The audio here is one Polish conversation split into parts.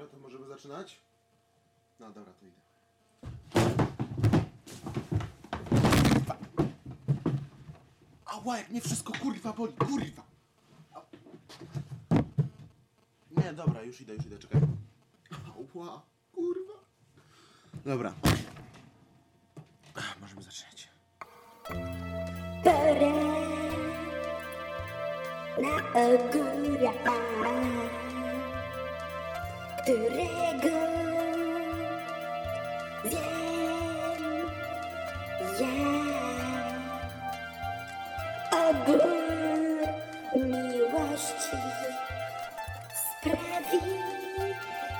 Dobra, to możemy zaczynać? No dobra, to idę. Ała, jak mnie wszystko kurwa boli, kurwa! Nie, dobra, już idę, już idę, czekaj. Ała, kurwa. Dobra. Możemy zaczynać. Na ogóra, którego wiem ja. Ogór miłości sprawi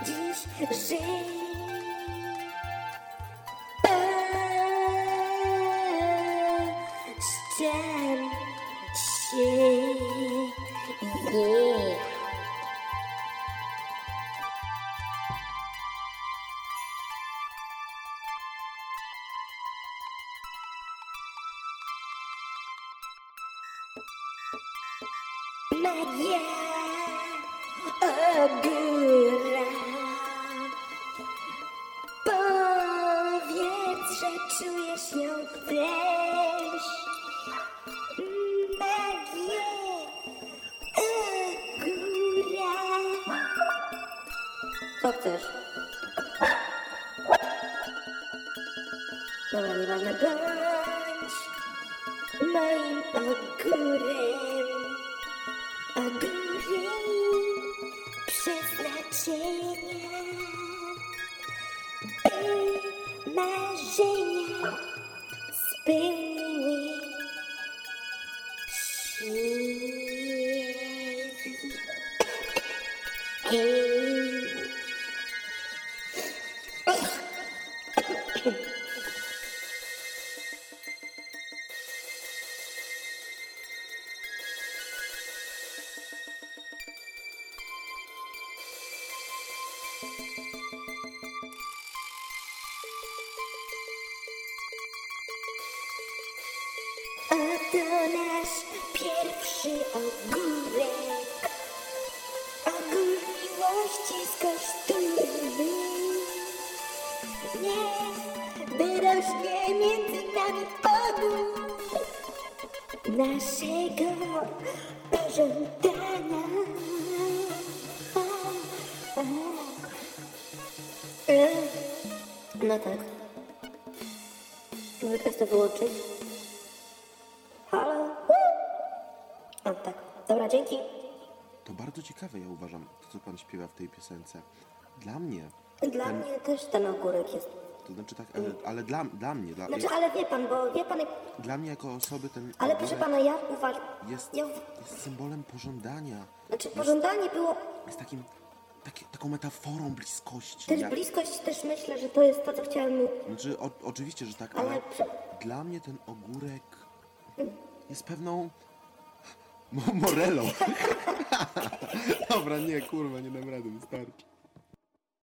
dziś, że Ścian się Magia ogóra Powiedz, że czujesz ją też Magię ogóra Co chcesz? Dobra, nieważne, bądź moim ogórem Przeznaczenia by marzenia spełniły się. Nasz pierwszy ogórek. Ogór miłości skosztujmy. Niech wyrośnie między nami ogór naszego pożądania. No tak. Mogę to wyłączyć? Tak. Dobra, dzięki. To bardzo ciekawe, ja uważam, to co pan śpiewa w tej piosence. Dla mnie, Dla ten, mnie też ten ogórek jest. to znaczy tak, ale, ale dla, dla mnie, dla, Znaczy, ale wie pan, bo wie pan, dla mnie jako osoby ten ale proszę pana, ja uważam... jest, Ja... jest symbolem pożądania. Znaczy, pożądanie było Jest takim, taki, taką metaforą bliskości. też jak- bliskość, też myślę, że to jest to, co chciałem mówić. Znaczy, o, oczywiście, że tak, Ale ale przy- dla mnie ten ogórek jest pewną mo morelą. Dobra, nie, kurwa, nie dam rady, wystarczy.